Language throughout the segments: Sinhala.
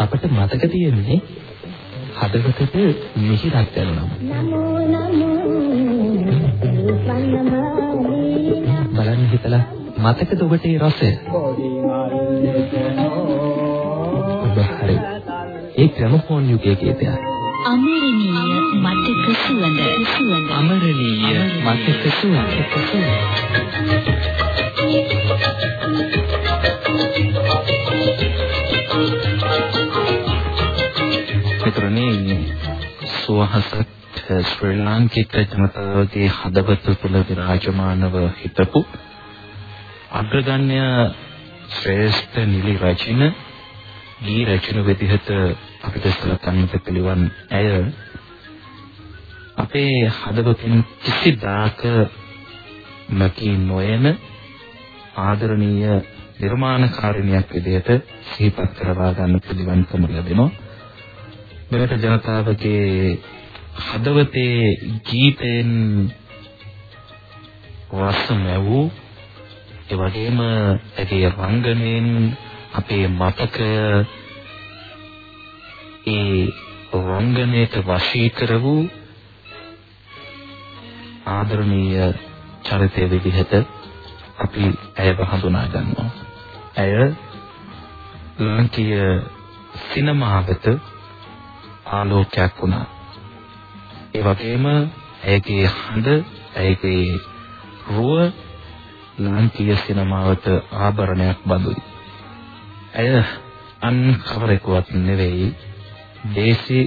අපට මතක තියෙන්නේ හදවතට මිහිරක් දැනුනම. බලන්න හිතලා මතකද ඔබට ඒ රසය? හරි. ඒ ග්‍රැමෆෝන් යුගයේ ගීතයක්. අමරණීය මතක සුවඳ සුවඳ අමරණීය මතක සුවඳ සුවඳ මිත්‍රනේ සුවහසත් ශ්‍රී ලාංකික ජනතාවගේ හදවත තුළ විරාජමානව හිටපු අග්‍රගණ්‍ය ශ්‍රේෂ්ඨ නිලි රචන ගී රචන විදිහට අපිට සලකන්නට පිළිවන් ඇය අපේ හදවතින් කිසිදාක නැකී නොයන ආදරණීය නිර්මාණකාරිනියක් විදිහට සිහිපත් කරවා ගන්න පිළිවන්කම ලැබෙනවා. මෙරට ජනතාවගේ හදවතේ ගීතෙන් රසම වූ ඒ වගේම ඇගේ රංගනයෙන් අපේ මතකය ඒ රංගනයට වශී කර වූ ආදරණීය චරිතය විදිහට අපි ඇයව හඳුනා ගන්නවා. ඇය ලාංකීය සිනමාවට ආලෝකයක් වුණා. ඒ වගේම ඇයගේ හඬ, ඇයගේ රුව ලාංකීය සිනමාවට ආභරණයක් බඳුයි. ඇය අන් කවරෙකුවත් නෙවෙයි දේසි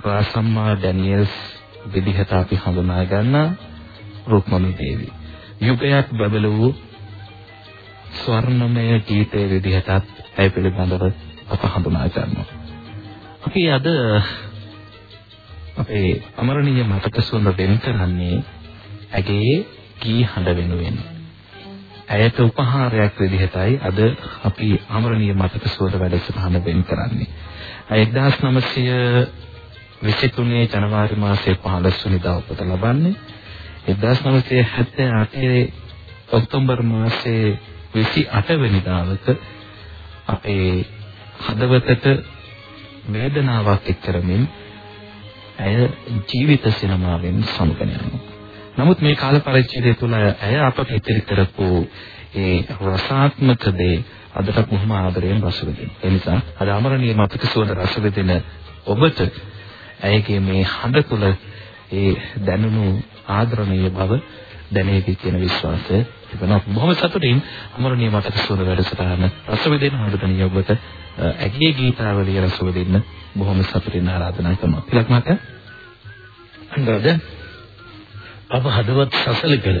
රාසම්මා ඩැනියල්ස් විදිහට අපි හඳුනා ගන්නා රුක්මනී දේවී. යුගයක් බබල වූ ස්වර්ණමය ගීතයේ විදිහටත් ඇය පිළිබඳව අප හඳුනා ගන්නවා. අපි අද අපේ අමරණීය මතක සුවඳ වෙන් කරන්නේ ඇගේ ගී හඬ වෙනුවෙන්. ඇයට උපහාරයක් විදිහටයි අද අපි අමරණීය මතක සුවඳ වැඩසටහන වෙන් කරන්නේ. 1923 ජනවාරි මාසයේ 15 වෙනිදා උපත ලබන්නේ 1978 ඔක්තෝබර් මාසයේ 28 වෙනිදාවක අපේ හදවතට වේදනාවක් එක්කරමින් ඇය ජීවිත සිනමාවෙන් සමුගෙන යනවා. නමුත් මේ කාල පරිච්ඡේදය තුළ ඇය අපට ඉතිරි කරපු ඒ රසාත්මක දේ අදට බොහොම ආදරයෙන් රස විඳිනවා. ඒ නිසා අද අමරණීය මතක සුවඳ රස විඳින ඔබට ඇයගේ මේ හඬ තුළ ඒ දැනුණු ආදරණීය බව දැනේවි කියන විශ්වාසය තිබෙනවා. බොහොම සතුටින් අමරණීය මතක සුවඳ වැඩසටහන රස විඳින ආදරණීය ඔබට ඇගේ ගීතාවලිය රස විඳින්න බොහොම සතුටින් ආරාධනා කරනවා. තිලක් මහත්තයා අන්දරද අප හදවත් සසල කළ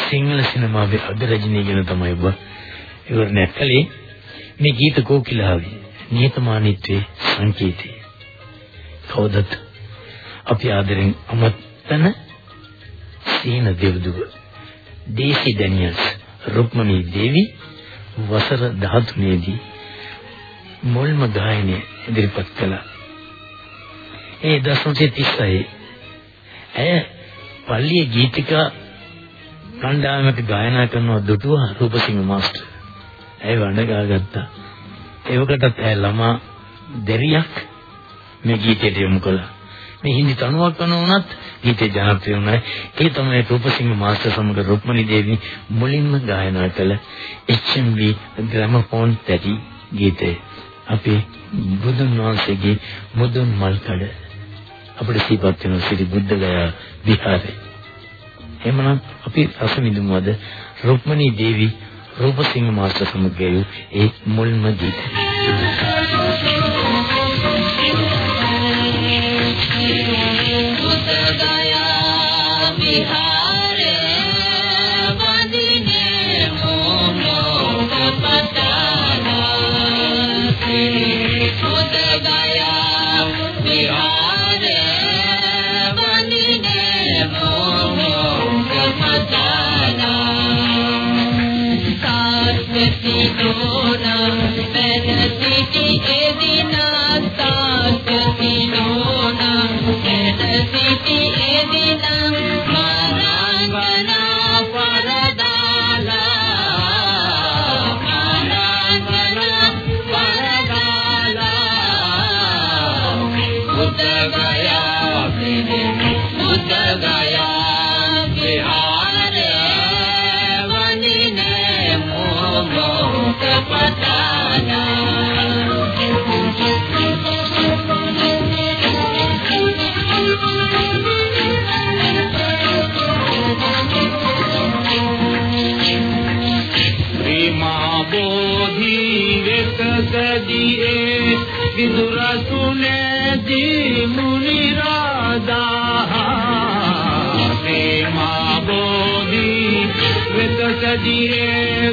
සිංහල සිනමාවේ අගරජනීය ගැන තමයි ඔබ විවරණයක් කළේ මේ ගීත කෝකිලාවේ නියතමානීත්වයේ සංකේතය. කවදත් අපි ආදරෙන් අමතන සීන දෙව්දුව දේසි ඩැනියල්ස් රුක්මනී දේවි වසර 13 දී මුල්ම ගායනය ඉදිරිපත් කළා. ඒ 1936 ඇය පල්ලියේ ගීතිකා කණ්ඩායමක ගායනා කරන දුටුවා රූපසිංහ මාස්ටර්. ඇය වඬ ගාගත්තා. ඒවකටත් ඇය ළමා දෙරියක් මේ ගීතයට යොමු කළා. මේ හින්දි තනුවක් කරන වුණත් ගීතේ ජනප්‍රිය වුණා. ඒ තමයි රූපසිංහ මාස්ටර් සමග රුක්මනී දේවී මුලින්ම ගායනා කළ HMV ග්‍රැමෆෝන් තැටි ගීතය. අපි බුදුන් වහන්සේගේ මුදුන් මල්කඩ අපිට සිහිපත් වෙන සිරි බුද්ධ ගයා විහාරේ. එhmenan අපි රස විඳමු අද රුක්මනී දේවී රූපසිංහ මාස්ටර් සමග ඒ මුල්ම ගීතය. ीति සදියේ විදුරසුනේ දී මුනි රාදා ප්‍රේමා බෝධි වෙත සදියේ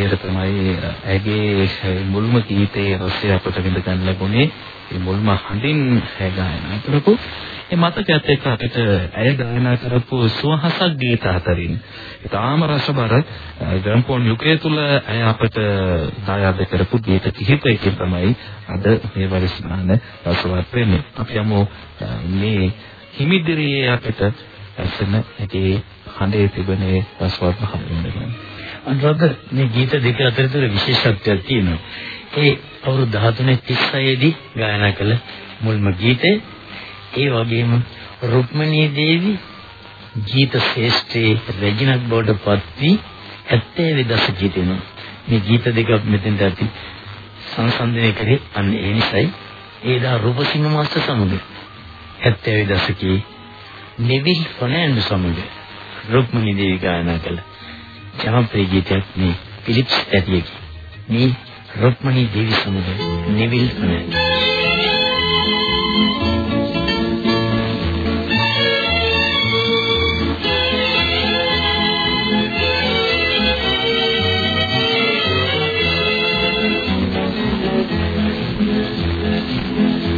විදිහට තමයි ඇගේ මුල්ම ගීතයේ රසය අපට විඳ ගන්න ලැබුණේ. මේ මුල්ම හඬින් ගායනා කරපු ඒ මතකයත් එක්ක අපිට ඇය ගායනා කරපු සුවහසක් ගීත අතරින්. ඊටාම රසබර ග්‍රැම්ෆෝන් යුගය තුල ඇය අපට දායාද කරපු ගීත කිහිපයකින් තමයි අද මේ වරිස්නාන රසවත් වෙන්නේ. අපි යමු මේ හිමිදිරියේ අපිට ඇසෙන ඇගේ හඬේ තිබෙන රසවත් භාවය වෙනවා අනුරාධ මේ ගීත දෙක අතර විශේෂත්වයක් තියෙනවා. ඒ අවුරුදු 13 36 දී ගායනා කළ මුල්ම ගීතය ඒ වගේම රුක්මනී දේවි ගීත ශ්‍රේෂ්ඨයේ රෙජිනක් බවට පත් වී 70 දශකයේ තියෙනවා. මේ ගීත දෙක මෙතෙන්ට අපි සංසන්දනය කරේ අන්න ඒ නිසයි ඒ දා රූපසිංහ මාස්ටර් සමග 70 දශකයේ නෙවිල් ෆර්නෑන්ඩෝ සමග රුක්මනී දේවි ගායනා කළ ජනප්‍රිය ගීතයක් මේ ෆිලිප්ස් ඇතියකි. මේ රුක්මනී දේවි සමග නෙවිල් ෆර්නෑන්ඩෝ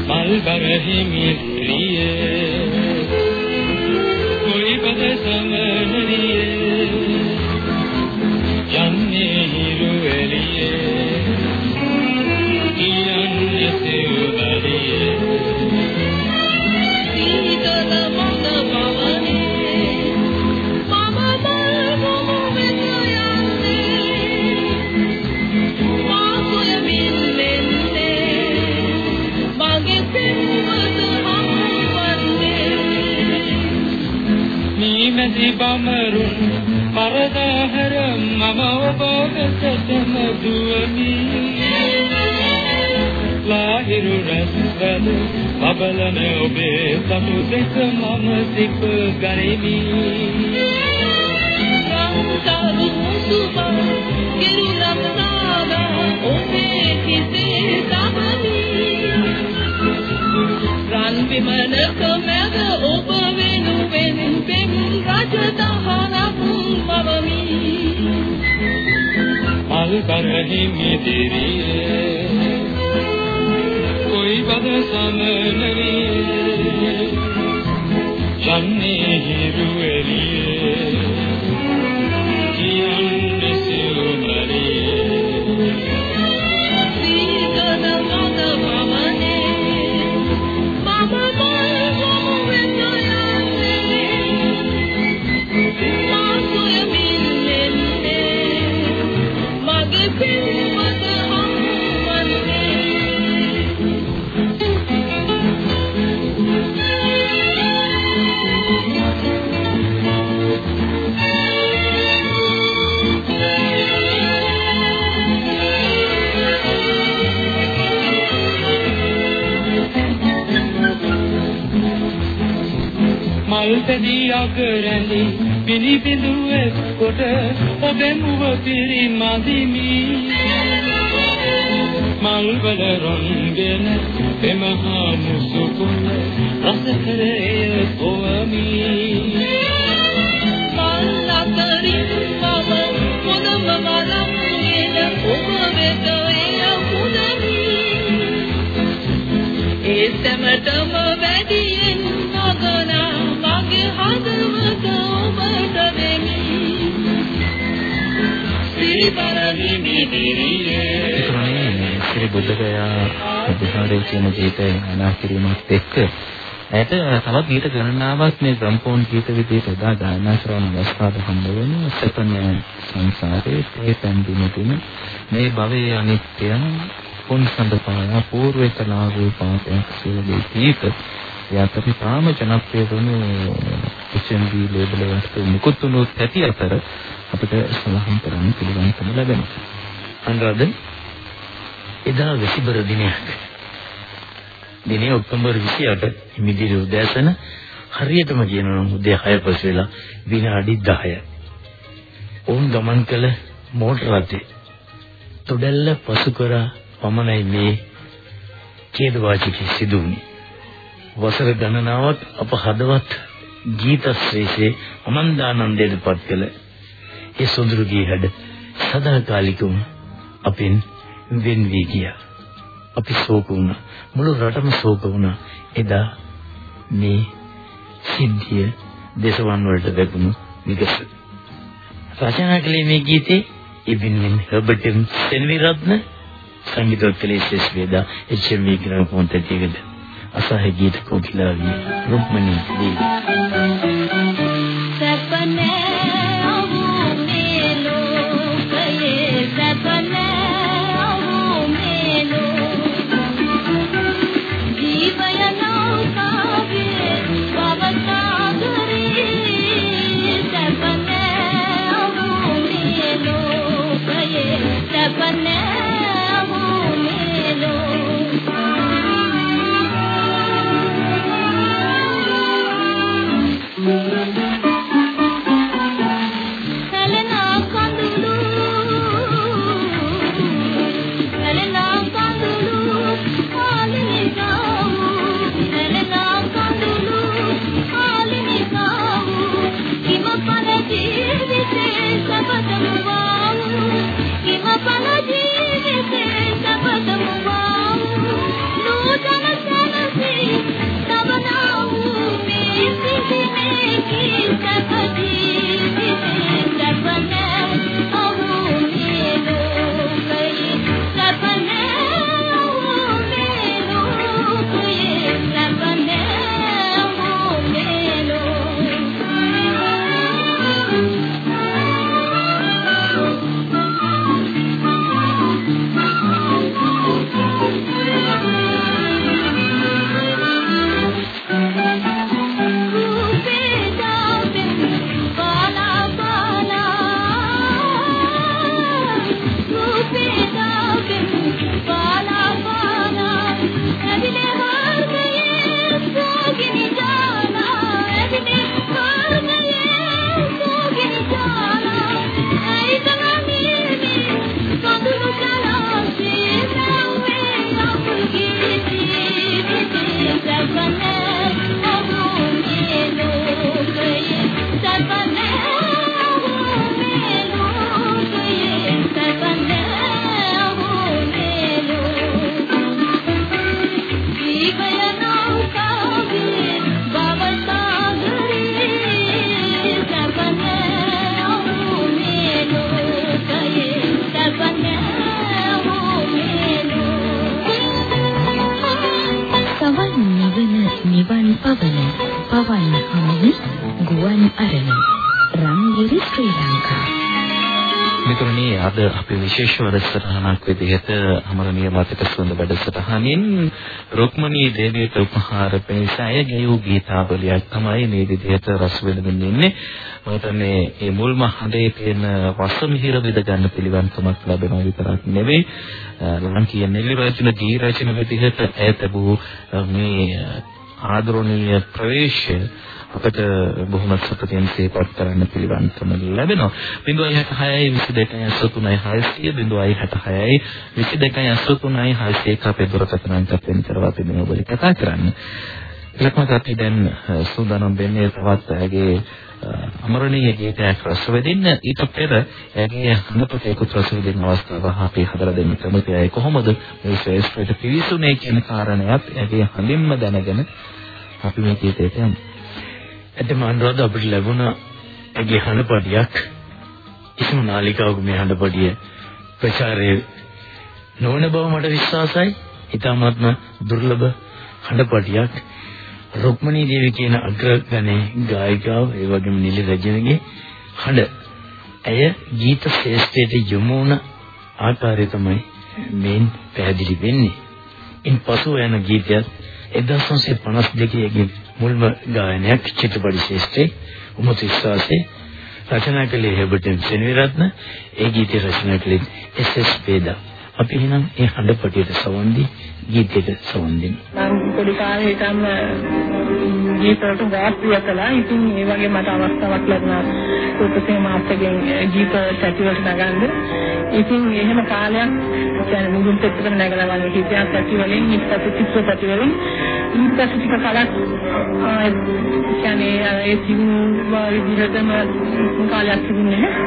මල්බරහිමි ප්‍රිය කොයි පද සමනරිය යන්නේ නීමැසි බමරුන් පරදාහර මම ඔබ වෙතටම දුවමි. ලාහිරු රැස්වල බබලන ඔබේ සතු දෙක මම සිප ගනිමි. රන්තරු මුසුබා කිරුලම් නාගා ඔබේ කිසේ සමනි රන් විමනක රජ දහනක් මවමි මල් බරහිමි දිරියේ කොයි බද සමනරියේ යන්නේ හිරු උසදී අගරැඳි පිනිබිඳුවේ කොට ඔබේ මුව පිරිමදිමි. මල්වල රොන්ගෙන එමහා මුසුකුල රසකරේ කොවමි මල් අතරින් මම මොනම මලම්ගෙන ඔබ වෙත එය පුදමි ඒ සැමටම ශ්‍රී බුද්ධගයා විහාරයේ කියන ගීතය ගායනා කිරීමත් එක්ක ඇයට තවත් ගීත ගණනාවක් මේ ග්‍රැම්ෆෝන් ගීත විදිහට එදා ගායනා කරන අවස්ථාව හම්බ වෙනවා සතන සංසාරේ තේ පැන්දින දින මේ භවයේ අනිත්‍ය පොන් සඳපායා పూర్ව කලාවේ පාඨයක් සියලු ගීත යතරි තාම ජනප්‍රිය වුණු HMV ලේබල් එකට මුකුත් උනොත් ඇති අතර අපිට සලහන් කරන්න පිළිගන්නකම ලැබෙනවා. අනුරාධ එදා වෙසිබර දිනයක්. දිනේ ඔක්තෝබර් 28 හිමිදිරි උදෑසන හරියටම කියනවා නම් උදේ 6 පස් වෙලා විනාඩි 10යි. ඔවුන් ගමන් කළ මෝටර රථේ තොඩැල්ල පසු කර පමණයි මේ ඛේදවාචකෙ සිදු වුණේ. වසර ගණනාවක් අප හදවත් ගීත ශ්‍රේෂ්ඨේ අමන්දානන්දයට පත් කළ ඒ සොඳුරු ගී හැඩ සදාකාලිකවම අපෙන් වෙන් වී ගියා. අපි ශෝක වුණා. මුළු රටම ශෝක වුණා. එදා මේ සිද්ධිය දේශවන් වලට වැටුණු විගස. රචනා කළේ මේ ගීතේ ඉබින්මින් හර්බර්ට් එම් සෙනවිරත්න සංගීතවත් කළේ ශේෂ් වේදා එච්.එම්. ග්‍රැම්ෆෝන් තතියකද අසහ්‍ය ගීත කෝකිලාවිය රුක්මනී දේවී අපි විශේෂ වැඩසටහනක් විදිහට අමරණීය මතක සුවඳ වැඩසටහනින් රුක්මනී දේවියට උපහාර පිණිස අය ගෙයූ ගීතාවලියක් තමයි මේ විදිහට රස විඳින්න ඉන්නේ. මට මේ මේ මුල්ම හඬේ තියෙන රසමිහිර විඳ ගන්න පිළිවන්කමක් ලැබෙනවා විතරක් නෙවෙයි ලංකීය නෙළි රචන ගී රචන විදිහට ඈත වූ මේ ආදරණීය ප්‍රවේශය අපට බොහොම සතුටින් සේපත් කරන්න පිළිවන්කම ලැබෙනවා. 066 22 600 066 22 601 අපේ දුරකථන අංකත් වෙන කරවා තිබෙන ඔබ කතා කරන්න. ඉලක්කමත් අපි දැන් සූදානම් වෙන්නේ තවත් ඇගේ අමරණීය ගීතයක් රස වෙදින්න ඊට පෙර ඇගේ හඳපට ඒකුත් රස වෙදින්න අවස්ථාව අපි හදලා දෙන්න කැමතියි. ඒ කොහොමද මේ ශ්‍රේෂ්ඨයට පිවිසුනේ කියන කාරණයක් ඇගේ හඳින්ම දැනගෙන අපි මේ ගීතයට යමු. ඇත්තම අනුරාධ අපිට ලැබුණ ඇගේ හඬපටියක් ඉස්ම නාලිකාවක මේ හඬපටිය ප්‍රචාරය නොවන බව මට විශ්වාසයි. ඊටාත්ම දුර්ලභ හඬපටියක් රුක්මනී දේවී කියන අග්‍රගණේ ගායිකාව ඒ වගේම නිලි රජනගේ හඬ ඇය ගීත ශ්‍රේෂ්ඨයට යොමු වුණ ආකාරය තමයි මේන් පැහැදිලි වෙන්නේ. ඉන් පසු යන ගීතයත් 1952 ගේ මුල්ම ගායනයක් චිත්‍රපට ශාස්ත්‍රයේ උමතු විශ්වාසයේ රචනා කළේ හෙබර්ටන් සෙනවිරත්න ඒ ගීතය රචනා කළේ එස්.එස්. වේදා අපි එහෙනම් ඒ හඬපටියට සවන් දී ගීතයට සවන් දෙමු. මම පොඩි කාලේ හිටම ගීත වලට වාස්තුය කළා. ඉතින් ඒ වගේ මට අවස්ථාවක් ලැබුණා සුපසේ මාස්ටර්ගෙන් ගීත සැටි වලට නගන්න. ඉතින් එහෙම කාලයක් කියන්නේ මුදුන් පෙත්තකට නැගලා වගේ හිතයක් සැටි වලින් ඉස්සතු චිත්‍ර සැටි වලින් ඊට පස්සේ ටික කලක් කියන්නේ ඒ තිබුණු විදිහටම කාලයක් තිබුණේ නැහැ.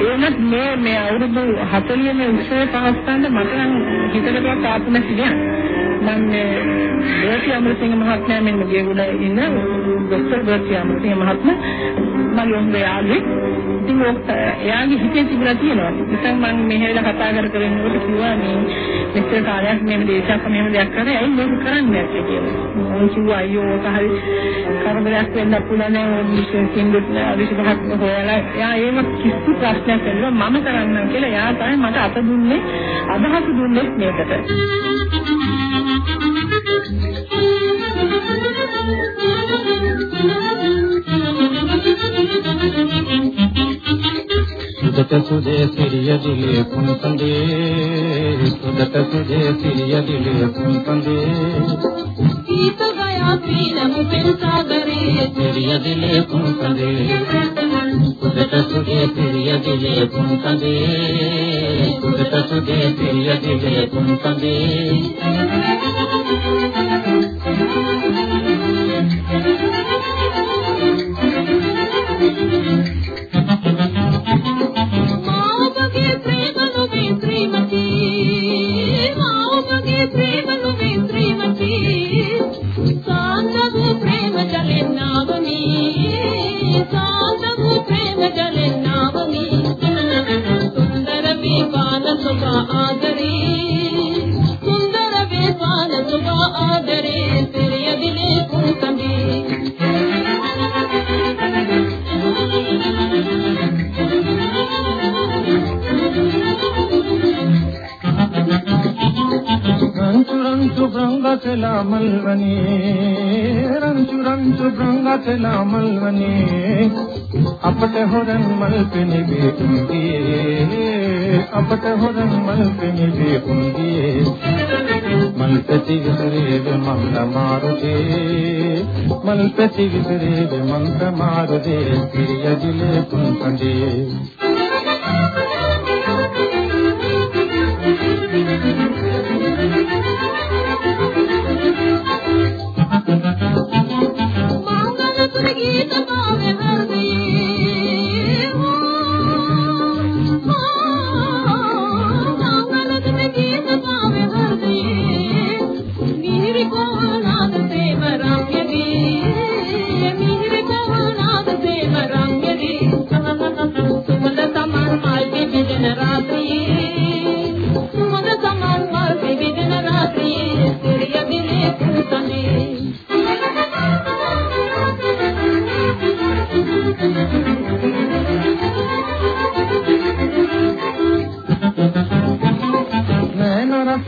ඒ වුණත් මේ මේ අවුරුදු 40 මේ උත්සවය පවත්වන්න මට නම් හිතකටවත් ආපු නැති දෙයක්. මම බර්ටි අමරසිංහ මහත්මයා මෙන්න ගියගුණ ඉන්න ડોક્ટર බර්ටි අමරසිංහ මහත්මයා මගේ හොඳ යාළුවෙක්. ඉතින් එයාගේ හිතේ තිබුණා තියෙනවා. ඉතින් මම මෙහෙලා කතා කර කර ඉන්නකොට කිව්වා මේ මෙච්චර කාලයක් මෙහෙම දේශයක් මෙහෙම දෙයක් කරේ ඇයි මේක කරන්නේ නැත්තේ කියලා. මම කිව්වා අයියෝ ඔක හරි කරදරයක් වෙන්න පුළුවන් නේ ඔය කින්දුත් අවිශ්වාසයක් හොයලා එයා ඒව කිසි ප්‍රශ්නයක් නැතුව මම කරන්නම් කියලා එයා තමයි මට අත දුන්නේ අදහස් දුන්නේ මේකට. සුදත සුදේ සිරිය දිලේ කුණපඳේ. සුදත සුදේ සිරිය දිලේ කුණපඳේ. ගීත ගයා පීනම පෙර සාගරේ සිරිය දිලේ කුණපඳේ. සුදත සුදේ සිරිය දිලේ කුණපඳේ. සුදත සුදේ සිරිය දිලේ කුණපඳේ. මාවගේ ರಂಚುರಂಚುಭೃಂಗಚಲ ಮಲ್ವನಿ ರಂಚುರಂಚುಭೃಂಗಚಲ ಮಲ್ವನಿ ಅಪಟ ಹೊರನ್ ಮಲ್ಪಿನಿ ಬೇಕುಂದಿಯೇ ಅಪಟ ಹೊರನ್ ಮಲ್ಪಿನಿ ಬೇಕುಂದಿಯೇ අපට හොරන් මල් පෙනෙවි උන්ගේ අපට හොරන් මල් පෙනෙවි උන්ගේ මල් පැති විතරේ මංග මාරුදේ මල් පැති විතරේ මංග මාරුදේ පිරිය දිලේ පුන් කඳේ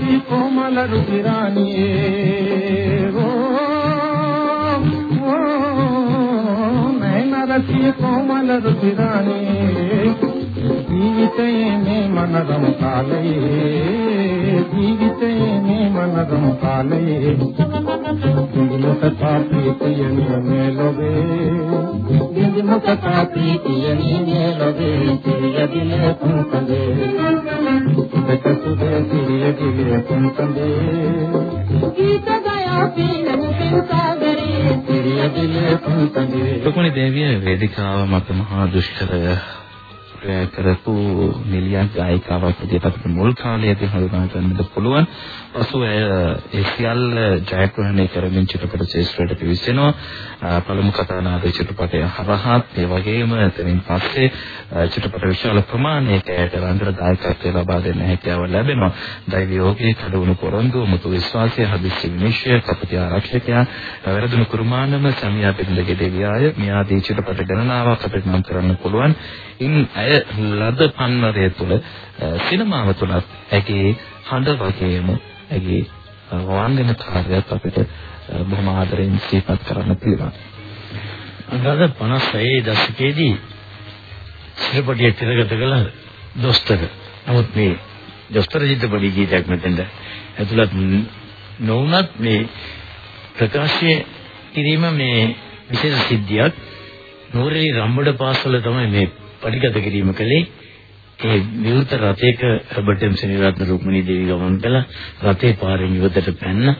නෑන රසී කොමල රුධිරානියේ ඕ ඕ නෑන රසී කොමල රුධිරානියේ ජීවිතයේ මේ මනරම් කාලයේ ජීවිතයේ මේ මනරම් කාලයේ මුකතා ප්‍රීතිය නිමේ ලොවේ දිවි මුකතා ප්‍රීතිය නිමේ ලොවේ සිරිය දිලේ පුන්කඳේ දෙක සුදේ සිරිය දිලේ පුන්කඳේ ගීත ගයා පීනු පින්කාගරේ සිරිය දිලේ පුන්කඳේ රුක්මනී දේවිය වේදිකාව මත මහා දුෂ්කරය. ප්‍රය කරපු නිලියක් ගායිකාවක් විදිහට අපිට මුල් කාලයේදී හඳුනා ගන්නට පුළුවන්. පසුව ඇය ඒ සියල්ල ජයග්‍රහණය කරමින් චිත්‍රපට ශාස්ත්‍රයට පිවිසෙනවා. පළමු කතානාද චිත්‍රපටය හරහාත් ඒ වගේම එතනින් පස්සේ චිත්‍රපට විශාල ප්‍රමාණයක ඇයට රංගන දායකත්වය ලබා දෙන්න හැකියාව ලැබෙනවා. දෛව යෝගී කඩවුණු පොරොන්දු මුතු විශ්වාසය හදිස්සි විනිශ්චය කපටි ආරක්ෂකයා වැරදුණු කුරුමානම සමියා පිළිඳගේ දෙවියාය මියාදී චිත්‍රපට ගණනාවක් අපිට නම් කරන්න පුළුවන්. ඉන් ඇය ලද පන්නරය තුළ සිනමාව තුලත් ඇගේ හඬ වගේම ඇගේ වංගන කාර්යයක් අපිට බොහොම ආදරෙන් සිහිපත් කරන්න පුළුවන්. අද 56 දශකයේදී ශ්‍රීපටිය තිරගත කළ දොස්තර. නමුත් මේ දොස්තර චිත්‍රපටි ගීතයක් මෙතෙන්ද ඇතුළත් නොවුනත් මේ ප්‍රකාශය කිරීම මේ විශේෂ සිද්ධියක්. නෝරේ රම්බඩ පාසල තමයි මේ පරිගත කිරීම කළේ ඒ විවෘත රථයක රොබර්ට් එම් සෙනවිරත්න රුක්මනී දේවී ගමන් කළා. රථේ පාරෙන් ඉවතට පැන්න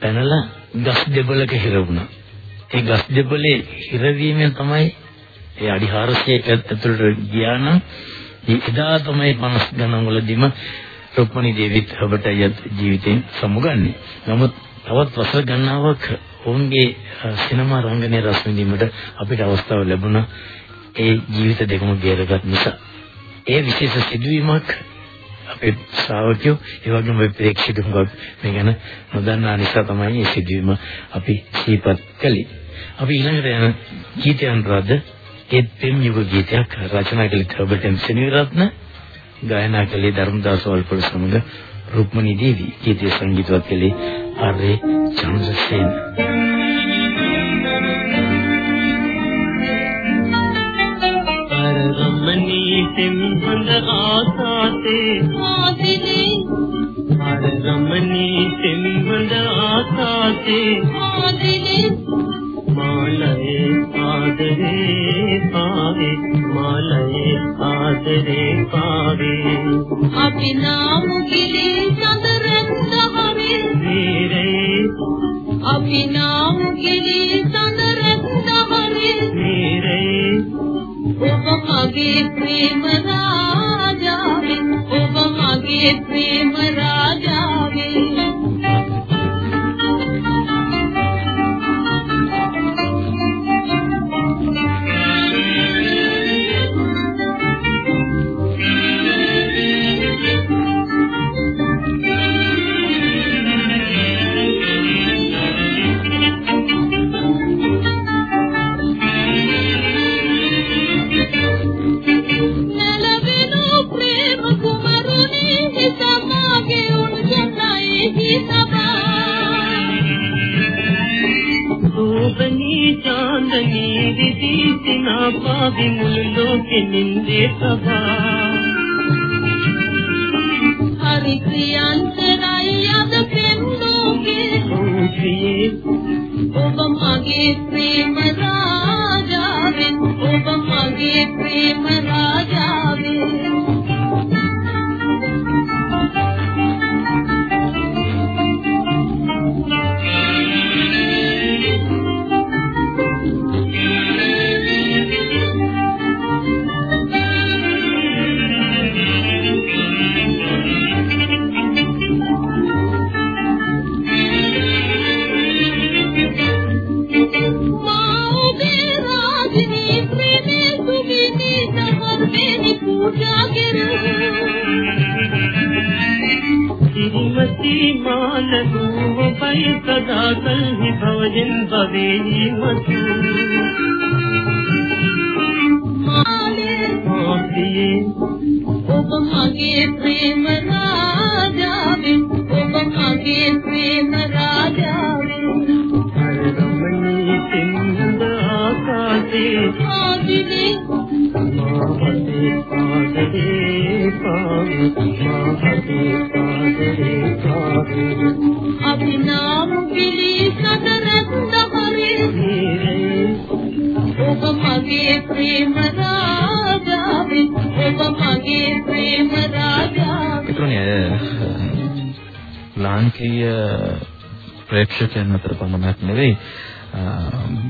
පැනලා ගස් දෙබලක හිර වුණා. ඒ ගස් දෙබලේ හිරවීමෙන් තමයි ඒ අඩි 400ක ඇතුළට ගියා නම් එදා තමයි 50 ගණන් වලදීම රුක්මනී දේවිත් රොබර්ට් අයියත් ජීවිතෙන් සමුගන්නේ. නමුත් තවත් වසර ගණනාවක් ඔවුන්ගේ සිනමා රංගනයේ රස විඳීමට අපිට අවස්ථාව ලැබුණා. ඒ ජීවිත දෙකම බේරගත් නිසා ඒ විශේෂ සිදුවීමක් අපේ ශ්‍රාවකයෝ ඒ වගේම අපේ ප්‍රේක්ෂකයෝ මේ ගැන නොදන්නා නිසා තමයි මේ සිදුවීම අපි සිහිපත් කළේ. අපි ඊළඟට යන ගීතයන් රද ඒ පෙම් යුග ගීතයක් රචනා කළ රොබර්ට් එම් සෙනවිරත්න ගායනා කළේ ධර්මදාස වල්පොල සමග රුක්මනී දේවී ගීතය සංගීතවත් කළේ ආර්.ඒ. චන්ද්‍රසේන රමණී සෙම්බඳ ආසාතේ ආදිනේ හර රමණී සෙම්බඳ ආසාතේ ආදිනේ මාලයේ ආදරේ පාවේ. මාලයේ ආදරේ පාවේ. අපි නාමු ගිලේ මගේ ප්‍රේම රාජාවේ ඔබ මගේ ප්‍රේම රාජාවේ මිත්‍රණිය ලාංකීය ප්‍රේක්ෂකයන් අතර පමණක් නෙවෙයි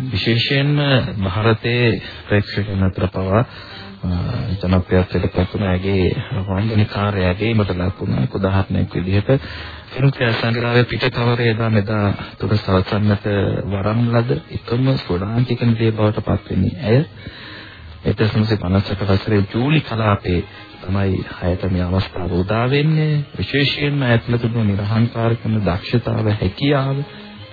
විශේෂයෙන්ම ಭಾರತයේ ප්‍රේක්ෂකයන් අතර පවා ජනප්‍රියත්වයට පත්වන ඇගේ රංගන කාර්යයගේ මට ලකුණා උදාහරණයක් විදිහට ෆිල්ම්ෆෙයාර් සංග්‍රහයේ පිටකවරේ එදා මෙදා තුර සවසන්නට වරම් ලද එකම ස්වඩාන්තික නිදේ බවට පත් වෙන්නේ ඇය 1950ක වසරේ ජූලි කලාපේ තමයි හයට මේ අවස්ථාව උදා වෙන්නේ විශේෂයෙන්ම ඇතුළත තිබුණු නිර්හංකාරකම දක්ෂතාව හැකියාව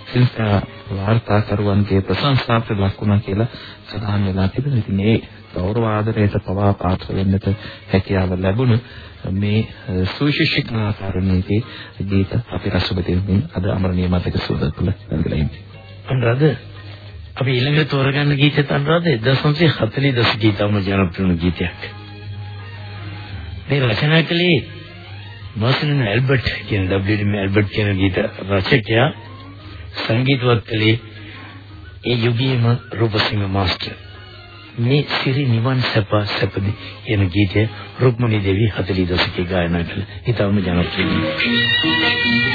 ශිල්පා වාර්තාකරුවන්ගේ ප්‍රශංසාවට ලක් වුණා කියලා සඳහන් වෙලා තිබෙනවා. ඉතින් මේ ගෞරව ආදරයට පවා පාත්‍ර වෙන්නට හැකියාව ලැබුණු මේ සුවිශේෂී කලාකාරණියගේ ගීත අපි රසවිඳින්න අද අමරණීය මතක සුවඳ තුළ රැඳිලා ඉන්නේ. අනුරාධ අපි ඊළඟට තෝරගන්න ගීතයත් අනුරාධ 1940 දශකයේ තම ජනප්‍රිය ගීතයක්. මේ රචනා කළේ මාසින් ඇල්බර්ට් කියන W.D. ඇල්බර්ට් කියන ගීත රචකයා සංගීතවත් කළේ ඒ යුගයේම රූපසිංහ මාස්ටර්. මේ සිරි නිවන් සප සපදි යන ගීතය රුක්මනී දේවී 40 දශකයේ ගායනා කළ ඉතාම ජනප්‍රිය.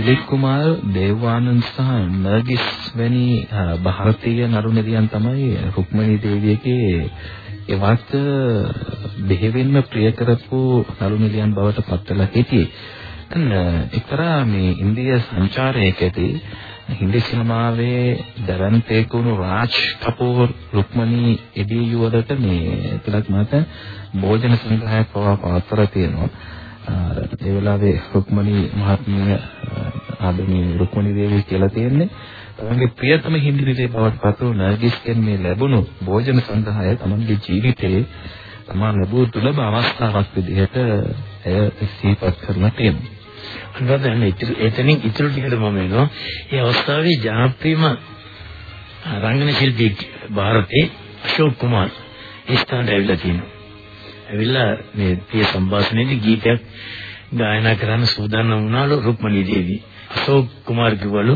දිලිප් කුමාර් දේවානන්ද සහ නර්ගිස් වැනි ಭಾರತೀಯ නරුණියන් තමයි රුක්මනී දේවියගේ එවත් බෙහෙවින්ම ප්‍රිය කරපු නළුනිලියන් බවට පත් වෙලා හිටියේ. එක්තරා මේ ඉන්දිය සංචාරයකදී හින්දි සිනමාවේ දරන්තේකුණු රාජ් කපූර් රුක්මනී එඩියුවරට මේ තුලක් මත භෝජන සංග්‍රහයක් පවා පවත්වලා තියෙනවා. ඒ වෙලාවේ රුක්මනී මහත්මිය ආදමී රුක්මනී දේවිය කියලා තියෙන්නේ තමන්ගේ ප්‍රියතම හින්දි නිලේ බවට පත් වූ නර්ගිස්ගෙන් මේ ලැබුණු භෝජන සංග්‍රහය තමන්ගේ ජීවිතයේ තමන් ලැබූ දුලබ අවස්ථාවක් විදිහට එය සිහිපත් කරලා තියෙනවා. අනුරාධපුර ඉතිරි එතනින් ඉතුරු ටිකට මම එනවා. ඒ අවස්ථාවේ ජනප්‍රියම රංගන ශිල්පී ಭಾರತේ අශෝක් කුමාර් ඒ ස්ථානට ඇවිල්ලා තියෙනවා. ඇවිල්ලා මේ පිය සංഭാෂණයේදී ගීතයක් ගායනා කරන්න සූදානම් වුණාලු රුක්මනී දේවී. අශෝක් කුමාර් කිව්වලු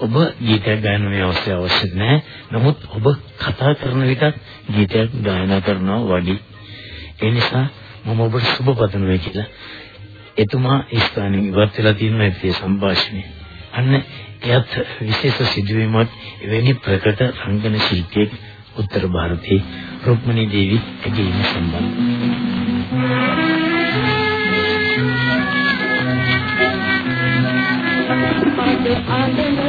ඔබ ගීතයක් ගායන මේ අවස්ථාව අවශ්‍ය නැහැ. නමුත් ඔබ කතා කරන විට ගීතයක් ගායනා කරනවා වඩි. ඒ නිසා මම ඔබට සුබ පතනවා කියලා. එතුමා ඒ ස්ථානෙන් ඉවත් වෙලා තියෙනවා මේ සංഭാෂණය. අන්න එයත් විශේෂ සිදුවීමක් එවැනි ප්‍රකට රංගන ශිල්පියෙක් උත්තර ಭಾರತයේ රුක්මනී දේවී ඇගීම සම්බන්ධ ආදම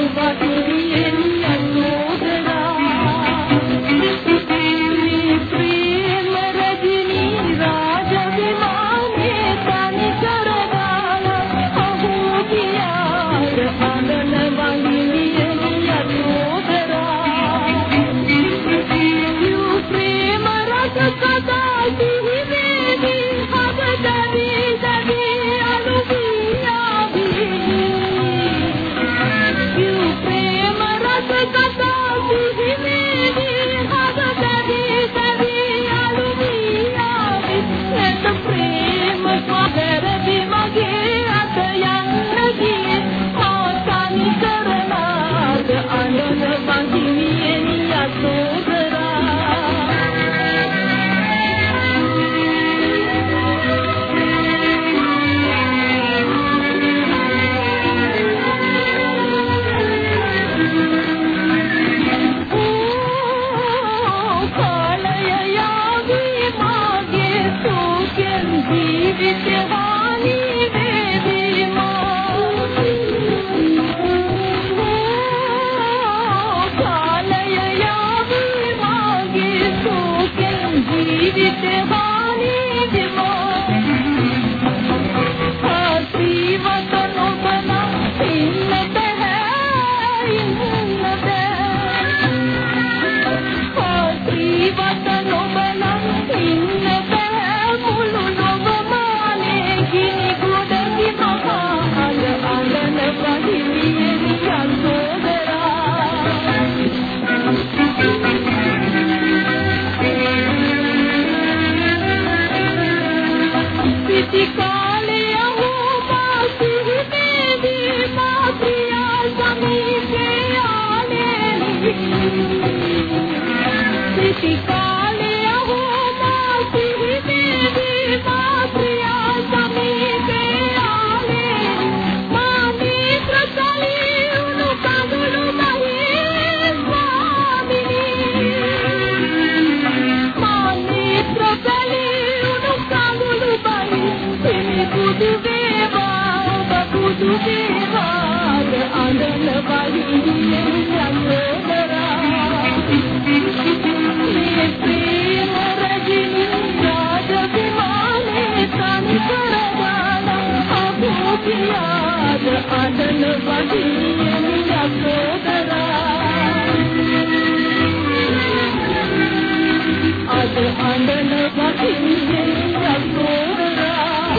කියාද අඳන වහින්නේ යන්නෝදරා අද අඬන වහින්නේ යසෝදරා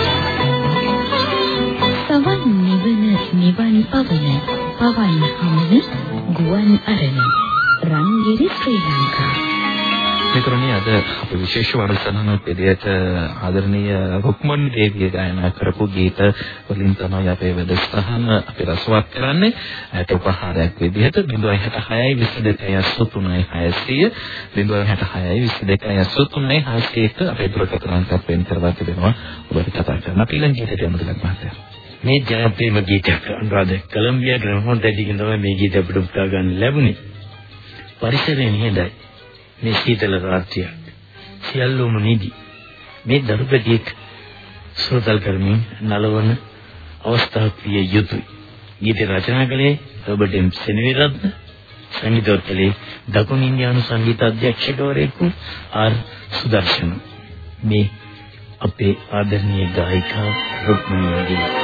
සවන් නිවන නිවන් පවන පවන් හමන ගුවන් අරණ රංගිරි ශ්‍රී ලංකා මිතුරනි අද අපි විශේෂ වර්ෂණක් විදිහට ආදරණීය රුක්මන් දේවිය ගායනා කරපු ගීත වලින් තමයි අපේ වැඩසටහන අපි රසවත් කරන්නේ. ඒට උපහාරයක් විදිහට 066 22 600 066 22 600 අපේ දුරකථන අංකත් වෙන් කරවා තිබෙනවා. ඔබට කතා කරන්න. අපි ඊළඟ ගීතයට යමු දෙයක් මහත්තයා. මේ ජනප්‍රියම ගීතයක් අනුරාධ කොලොම්බියා ග්‍රැමෆෝන් ටෙඩිකින් තමයි මේ ගීතය අපිට උත්සාහ ගන්න ලැබුණේ. පරිසරය නිහඬයි. මේ සීතල රාත්‍රිය. සියල්ලම නිදි. මේ දරුපතියෙක් සුරතල් කරමින් නලවන අවස්ථාවක් විය යුතුයි. ගීත රචනා කළේ රොබර්ට් එම් සෙනවිරත්න සංගීතවත් කළේ දකුණු ඉන්දියානු සංගීත අධ්‍යක්ෂකවරයෙකු ආර් සුදර්ශන. මේ අපේ ආදරණීය ගායිකා රුක්මනී දේවී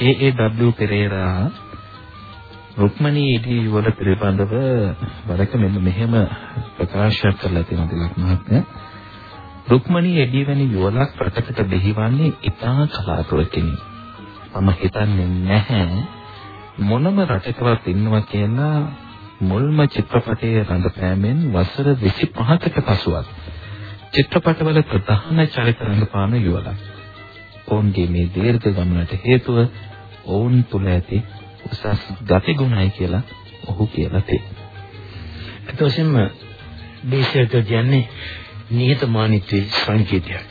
K.A.W. පෙරේරා රුක්මනී ඉදී වල පිළිබඳව වරක මෙන්න මෙහෙම ප්‍රකාශයක් කරලා තියෙනවා තිලක් මහත්මයා. රුක්මනී එදී වැනි යුවලක් ප්‍රකටට බෙහිවන්නේ ඉතා කලාතුරකිනි. මම හිතන්නේ නැහැ මොනම රටකවත් ඉන්නවා කියලා මුල්ම චිත්‍රපටයේ රඟපෑමෙන් වසර 25කට පසුවත් චිත්‍රපටවල ප්‍රධාන චරිත රඟපාන යුවලක්. ඔවුන්ගේ මේ දීර්ඝ ගමනට හේතුව ඔවුන් තුල ඇති උසස් ගතිගුණයි කියලා ඔහු කියලා තියෙනවා. ඒත් වශයෙන්ම දේශයට කියන්නේ නිහතමානීත්වයේ සංකේතයක්.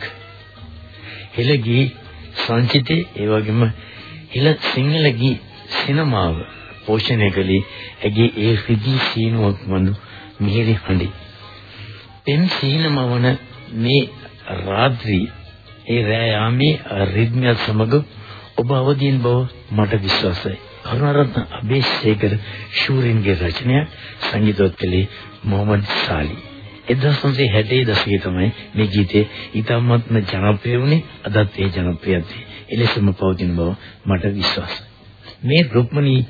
හෙළගී සංචිතේ ඒ වගේම හෙළ සිංහල ගී සිනමාව පෝෂණය කළේ ඇගේ ඒ රිදී සීනුවක් වඳු මිහිරි හඬි. පෙම් සීනමවන මේ රාත්‍රී ඒ රෑ යාමේ රිද්මය සමග ඔබ අවදීන් බව මට විශ්වාසයි. කරුණාරත්න අබේසේකර ශූරින්ගේ රචනය සංගීතවත් කළේ මොහමඩ් සාලි. 1960 දශකයේ තමයි මේ ගීතය ඉතාමත්ම ජනප්‍රිය වුණේ. අදත් ඒ ජනප්‍රියත්වය එලෙසම පවතින බව මට විශ්වාසයි. මේ රුක්මනී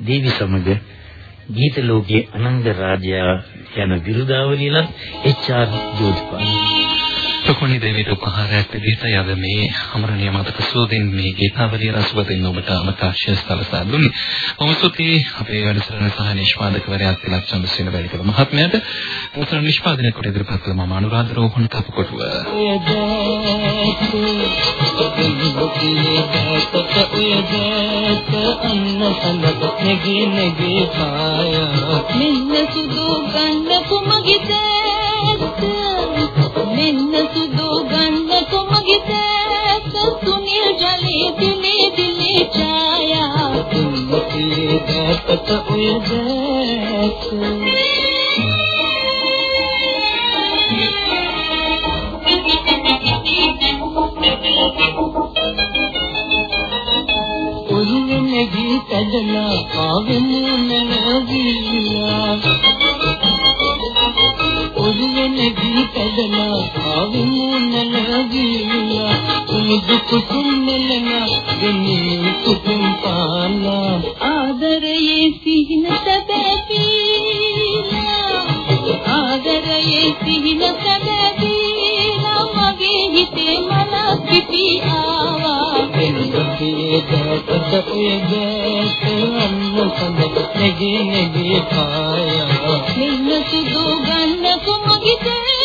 දේවි සමග ගීත ලෝකයේ අනංග රාජයා යන විරුදාවලියලත් එච්.ආර්. ජෝතිපාල සුකුණි දේවිට උපහාරයක් විදිහට යද මේ අමරණීය මතක සූදින් මේ ගීතාවලිය රසවතින් ඔබට අවකාශය සලසා දුන්නේ. බොහොම ස්තුතියි අපේ වැඩසටහන සහ නිෂ්පාදකවරයා තිලක් චන්ද්‍රසේන වැඩිකර මහත්මයාට. උසර නිෂ්පාදනය කොට ඉදිරිපත් කළ මම අනුරාධ රෝහණ කපකොටුව. මෙන්න සුදු ගන්න කුමගිත ඔළුවේ ගීතදලා ආවෙමු නනවිලා ඔළුවේ ගීතදලා ආවෙමු නනවිලා උමුදු කුසුම්මලනා දෙන්නේ කුසුම් පාලා. ආදරයේ සිහිනට බැඳීලා ආදරයේ සිහිනට බැඳීලා මගේ හිතේ මනස පිපිආවා පෙනුනේ දකට එදැසෙන්න සඳ නෙගේ නෙගේ පායා මෙන්න සුදු ගන්න කොමගිතේ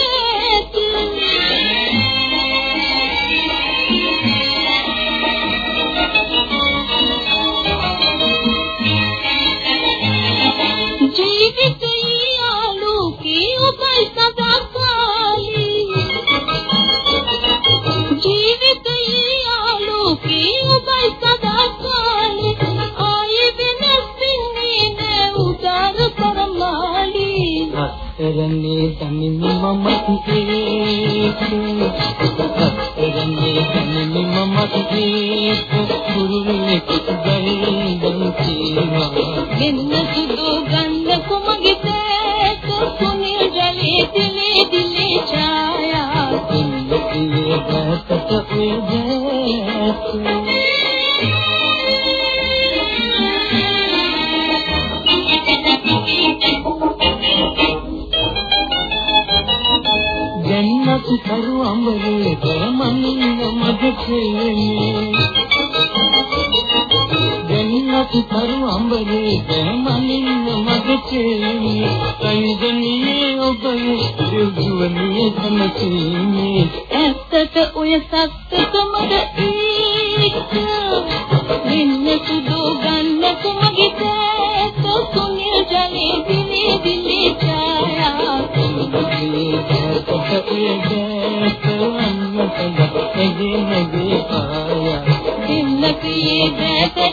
අත්තරනේ තනිමි මම ඒක අත්තරනේ තනිමි මම ඒක කුරුල්ලෙක් ගල්දන් සීමා මෙන්න සුදු ගන්න කොමගේ තේක සුනිල් ජලේ දිලේ දිලේ ඡායා ඉන්නකේ දැකත එදැත ජන්නත් කරු අඹරේ පරමනින්න මදකේ ජන්නත් කරු අඹරේ පරමනින්න මදකේ කයිදනියේ ඔබේ දිවුවනේ සමසීමේ ඇත්තට ඔය සත්‍යකමද ඒක මෙන්න සුදු ගන්න කොමගේ තේක සුනිල් ජලේ දිලේ දිලේ ඡායා ඉන්නකේ දැකත එදැත අන්න සඳ නෙගේ නෙගේ කායා දෙන්නකයේ දැකට